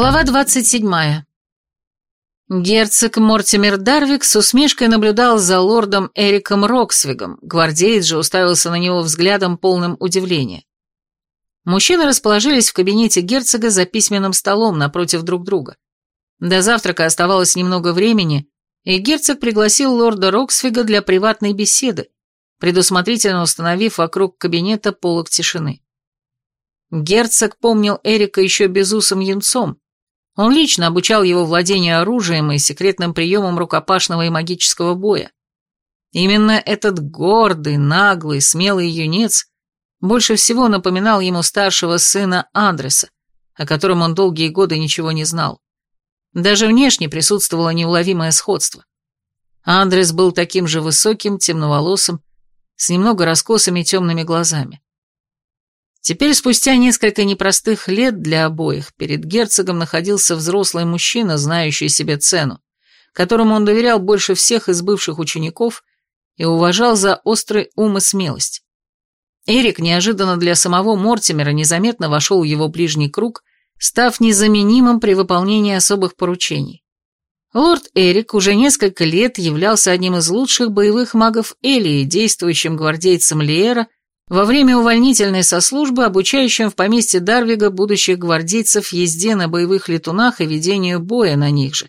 Глава 27. Герцог Мортимер Дарвик с усмешкой наблюдал за лордом Эриком Роксвигом, гвардеец же уставился на него взглядом полным удивления. Мужчины расположились в кабинете герцога за письменным столом напротив друг друга. До завтрака оставалось немного времени, и герцог пригласил лорда Роксвига для приватной беседы, предусмотрительно установив вокруг кабинета полок тишины. Герцог помнил Эрика еще безусым юнцом. Он лично обучал его владению оружием и секретным приемам рукопашного и магического боя. Именно этот гордый, наглый, смелый юнец больше всего напоминал ему старшего сына Андреса, о котором он долгие годы ничего не знал. Даже внешне присутствовало неуловимое сходство. Андрес был таким же высоким, темноволосым, с немного раскосыми темными глазами. Теперь, спустя несколько непростых лет для обоих, перед герцогом находился взрослый мужчина, знающий себе цену, которому он доверял больше всех из бывших учеников и уважал за острый ум и смелость. Эрик неожиданно для самого Мортимера незаметно вошел в его ближний круг, став незаменимым при выполнении особых поручений. Лорд Эрик уже несколько лет являлся одним из лучших боевых магов Элии, действующим гвардейцем Лиера во время увольнительной со службы, обучающим в поместье Дарвига будущих гвардейцев езде на боевых летунах и ведению боя на них же.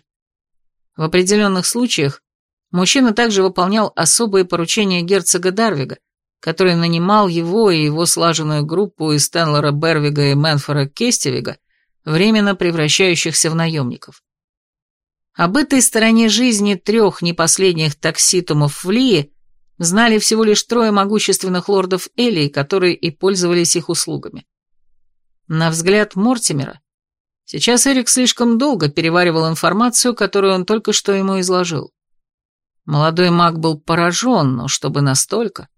В определенных случаях мужчина также выполнял особые поручения герцога Дарвига, который нанимал его и его слаженную группу из Стэнлора Бервига и Мэнфора Кестевига, временно превращающихся в наемников. Об этой стороне жизни трех непоследних такситумов в Лии знали всего лишь трое могущественных лордов Элии, которые и пользовались их услугами. На взгляд Мортимера, сейчас Эрик слишком долго переваривал информацию, которую он только что ему изложил. Молодой маг был поражен, но чтобы настолько...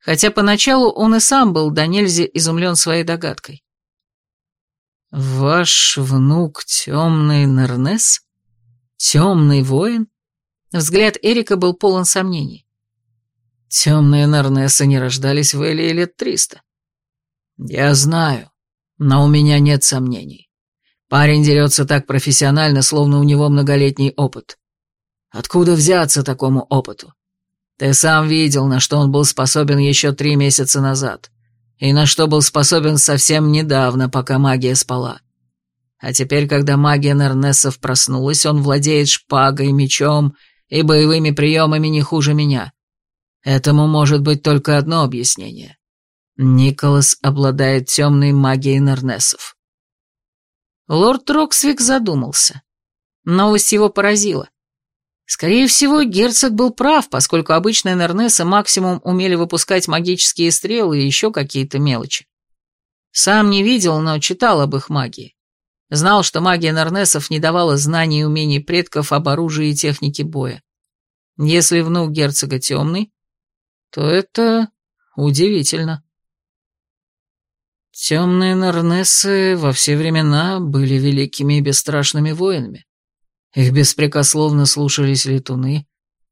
Хотя поначалу он и сам был до нельзя изумлен своей догадкой. «Ваш внук темный Нернес? Темный воин?» Взгляд Эрика был полон сомнений. Темные Нарнесы не рождались в Элии лет триста. Я знаю, но у меня нет сомнений. Парень дерется так профессионально, словно у него многолетний опыт. Откуда взяться такому опыту? Ты сам видел, на что он был способен еще три месяца назад, и на что был способен совсем недавно, пока магия спала. А теперь, когда магия Нернесов проснулась, он владеет шпагой, мечом и боевыми приемами не хуже меня. Этому может быть только одно объяснение. Николас обладает темной магией Нернесов. Лорд Роксвик задумался. Новость его поразила. Скорее всего, герцог был прав, поскольку обычные Нернесы максимум умели выпускать магические стрелы и еще какие-то мелочи. Сам не видел, но читал об их магии. Знал, что магия Нернесов не давала знаний и умений предков об оружии и технике боя. Если внук герцога темный, то это удивительно. Темные Нарнессы во все времена были великими и бесстрашными воинами. Их беспрекословно слушались летуны.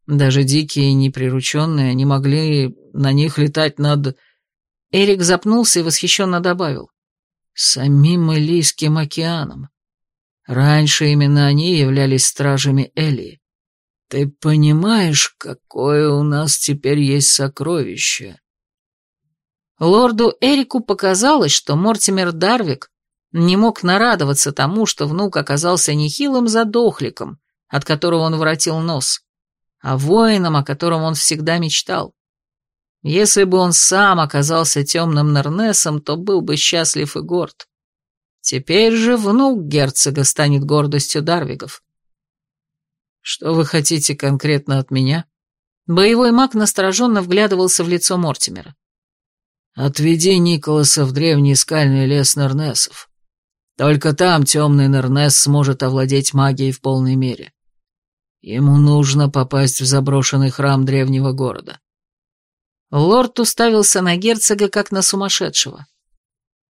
Даже дикие и неприрученные не могли на них летать над... Эрик запнулся и восхищенно добавил. Самим Элийским океаном. Раньше именно они являлись стражами Элии. Ты понимаешь, какое у нас теперь есть сокровище?» Лорду Эрику показалось, что Мортимер Дарвик не мог нарадоваться тому, что внук оказался нехилым задохликом, от которого он воротил нос, а воином, о котором он всегда мечтал. Если бы он сам оказался темным Нернесом, то был бы счастлив и горд. Теперь же внук герцога станет гордостью Дарвигов. «Что вы хотите конкретно от меня?» Боевой маг настороженно вглядывался в лицо Мортимера. «Отведи Николаса в древний скальный лес Нернесов. Только там темный Нернес сможет овладеть магией в полной мере. Ему нужно попасть в заброшенный храм древнего города». Лорд уставился на герцога, как на сумасшедшего.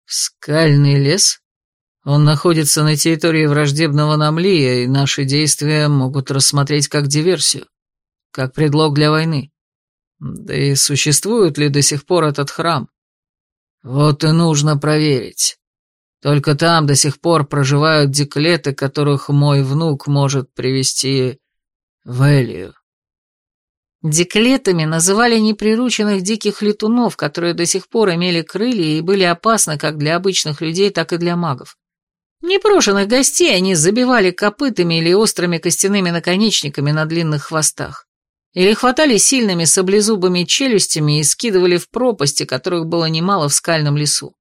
«Скальный лес?» Он находится на территории враждебного нам Лия, и наши действия могут рассмотреть как диверсию, как предлог для войны. Да и существует ли до сих пор этот храм? Вот и нужно проверить. Только там до сих пор проживают деклеты, которых мой внук может привести в Элию. Деклетами называли неприрученных диких летунов, которые до сих пор имели крылья и были опасны как для обычных людей, так и для магов. Непрошенных гостей они забивали копытами или острыми костяными наконечниками на длинных хвостах. Или хватали сильными саблезубыми челюстями и скидывали в пропасти, которых было немало в скальном лесу.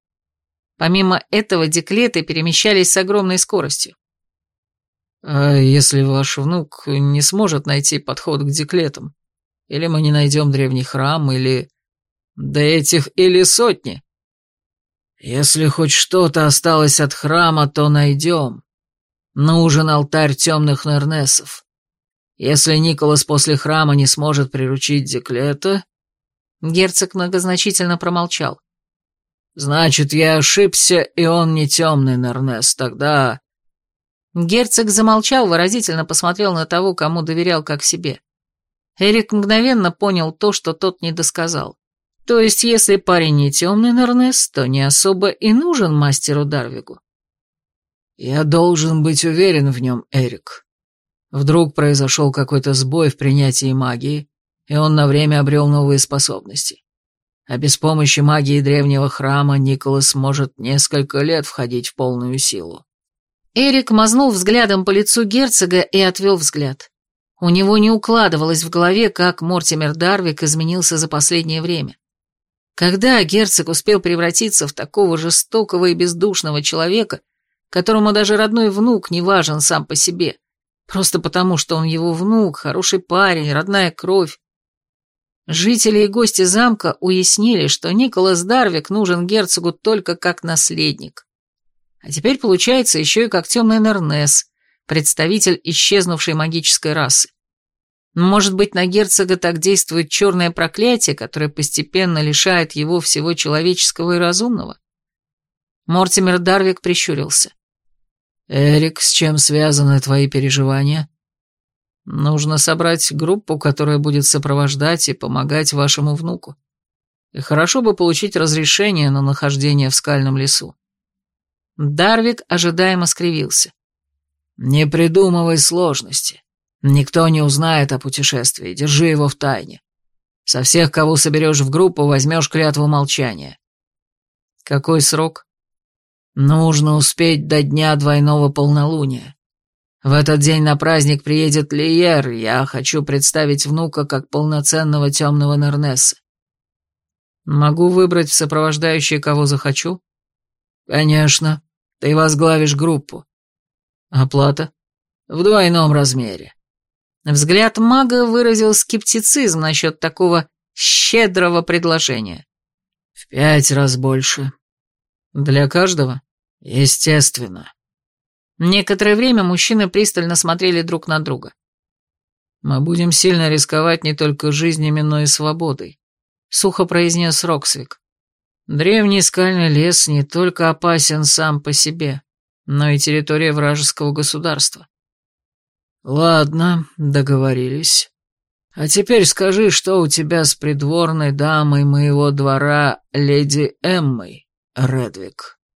Помимо этого, деклеты перемещались с огромной скоростью. «А если ваш внук не сможет найти подход к деклетам? Или мы не найдем древний храм, или... Да этих или сотни?» Если хоть что-то осталось от храма, то найдем. Нужен алтарь темных Нернесов. Если Николас после храма не сможет приручить Деклета...» Герцог многозначительно промолчал. «Значит, я ошибся, и он не темный Нернес. Тогда...» Герцог замолчал, выразительно посмотрел на того, кому доверял как себе. Эрик мгновенно понял то, что тот не досказал. То есть, если парень не темный Нернес, то не особо и нужен мастеру Дарвигу. Я должен быть уверен в нем, Эрик. Вдруг произошел какой-то сбой в принятии магии, и он на время обрел новые способности. А без помощи магии древнего храма Николас может несколько лет входить в полную силу. Эрик мазнул взглядом по лицу герцога и отвел взгляд. У него не укладывалось в голове, как Мортимер Дарвик изменился за последнее время. Когда герцог успел превратиться в такого жестокого и бездушного человека, которому даже родной внук не важен сам по себе, просто потому, что он его внук, хороший парень, родная кровь. Жители и гости замка уяснили, что Николас Дарвик нужен герцогу только как наследник. А теперь получается еще и как темный Нернес, представитель исчезнувшей магической расы. Может быть, на герцога так действует черное проклятие, которое постепенно лишает его всего человеческого и разумного? Мортимер Дарвик прищурился. «Эрик, с чем связаны твои переживания?» «Нужно собрать группу, которая будет сопровождать и помогать вашему внуку. И хорошо бы получить разрешение на нахождение в скальном лесу». Дарвик ожидаемо скривился. «Не придумывай сложности. Никто не узнает о путешествии, держи его в тайне. Со всех, кого соберешь в группу, возьмешь клятву молчания. Какой срок? Нужно успеть до дня двойного полнолуния. В этот день на праздник приедет Лиер, я хочу представить внука как полноценного темного Нернеса. Могу выбрать в сопровождающие, кого захочу? Конечно, ты возглавишь группу. Оплата? В двойном размере. Взгляд мага выразил скептицизм насчет такого щедрого предложения. В пять раз больше. Для каждого? Естественно. Некоторое время мужчины пристально смотрели друг на друга. «Мы будем сильно рисковать не только жизнями, но и свободой», — сухо произнес Роксвик. «Древний скальный лес не только опасен сам по себе, но и территория вражеского государства. «Ладно, договорились. А теперь скажи, что у тебя с придворной дамой моего двора, леди Эммой, Редвик?»